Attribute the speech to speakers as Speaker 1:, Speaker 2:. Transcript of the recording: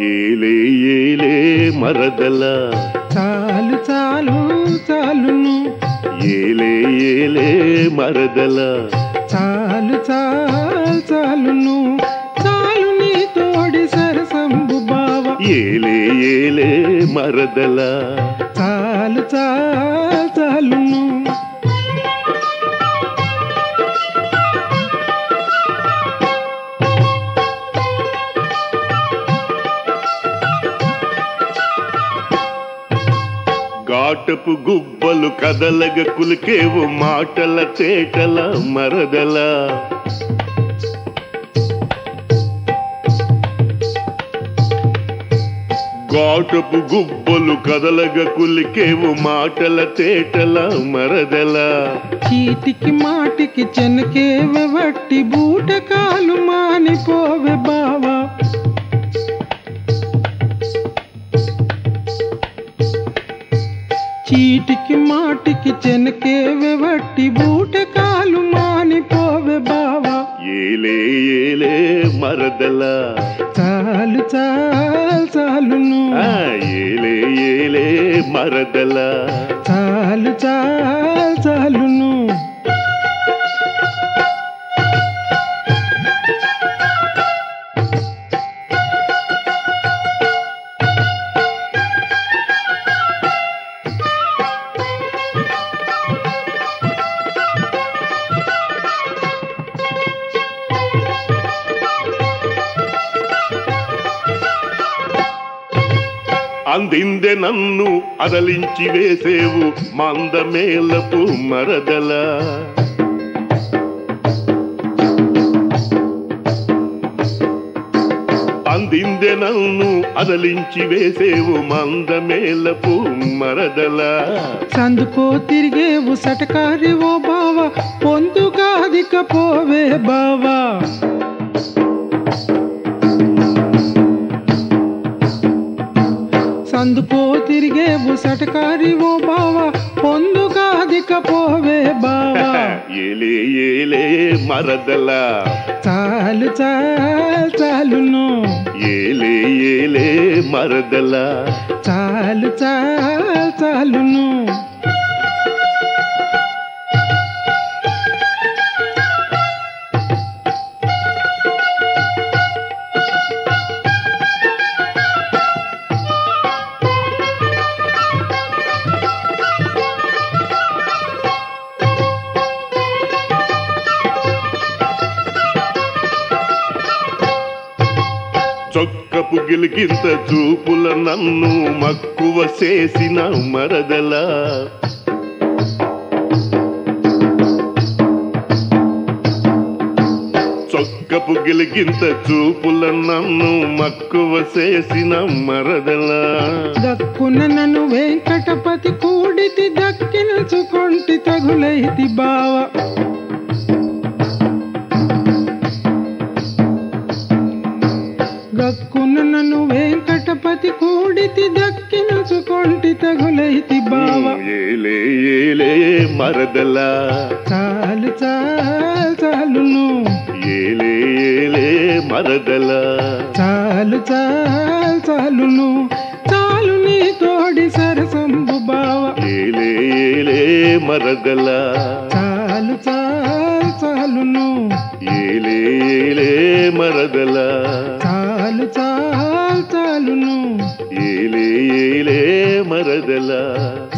Speaker 1: ఏలే ఏలే మరదల.
Speaker 2: చాలు చాలు చాలును.
Speaker 1: ఏలే ఏలే మరదల.
Speaker 2: చాలు
Speaker 1: ఏలే ఏలే మరదల.
Speaker 2: చాలు చాలు చాలును.
Speaker 1: గాటపు గుబ్బలు కదలగ కులికేవు మాటల తేటల మరదల. గాటపు గుబ్బలు కదలగ కులికేవు మాటల తేటల మరదల.
Speaker 2: చీటికి మాటికి చెనకే వెవట్టి బూటకాలు మానిపోవే బావా. చీటికి మాటికి చెనకే వెవట్టి బూటకాలు మానిపోవే బావా.
Speaker 1: ఏలే ఏలే మరదల.
Speaker 2: చాలు చాలు. చాలును.
Speaker 1: ఏలే ఏలే మరదలా. అందిందె నన్ను అదలించి వేసేవు మందమేలపు మరదల. అందిందె నన్ను అదలించి వేసేవు మందమేలపు మరదల.
Speaker 2: సందుకో తిరిగేవు సటకారి ఓ బావా పొందుగాదిక పోవే బావా. సందుకో తిరిగేవు సటకారి ఓ బావా పొందుగాదిక పోవే బావా.
Speaker 1: ఏలే ఏలే మరదల.
Speaker 2: చాలు చాలు చాలును.
Speaker 1: ఏలే ఏలే మరదల.
Speaker 2: చాలు చాలు చాలును.
Speaker 1: చొక్కపు గిలికింత చూపుల నన్ను మక్కువ చేసిన మరదల. చొక్కపు గిలికింత చూపుల నన్ను మక్కువ చేసిన మరదల.
Speaker 2: దక్కున నన్ను వెంకటపతి కూడితి దక్కినచుకొంటి తగులైతి బావ. కూడితి దక్కినచుకొంటి తగులైతి బావ.
Speaker 1: ఏలే ఏలే మరదల.
Speaker 2: చాలు చాలు చాలును
Speaker 1: ఏలే ఏలే మరదల.
Speaker 2: చాలు చాలు చాలును చాలు నీ తోడి సరసంబు బావ.
Speaker 1: ఏలే ఏలే మరదల.
Speaker 2: చాలు చాలు చాలును
Speaker 1: ఏలే ఏలే మరదల.
Speaker 2: చాలును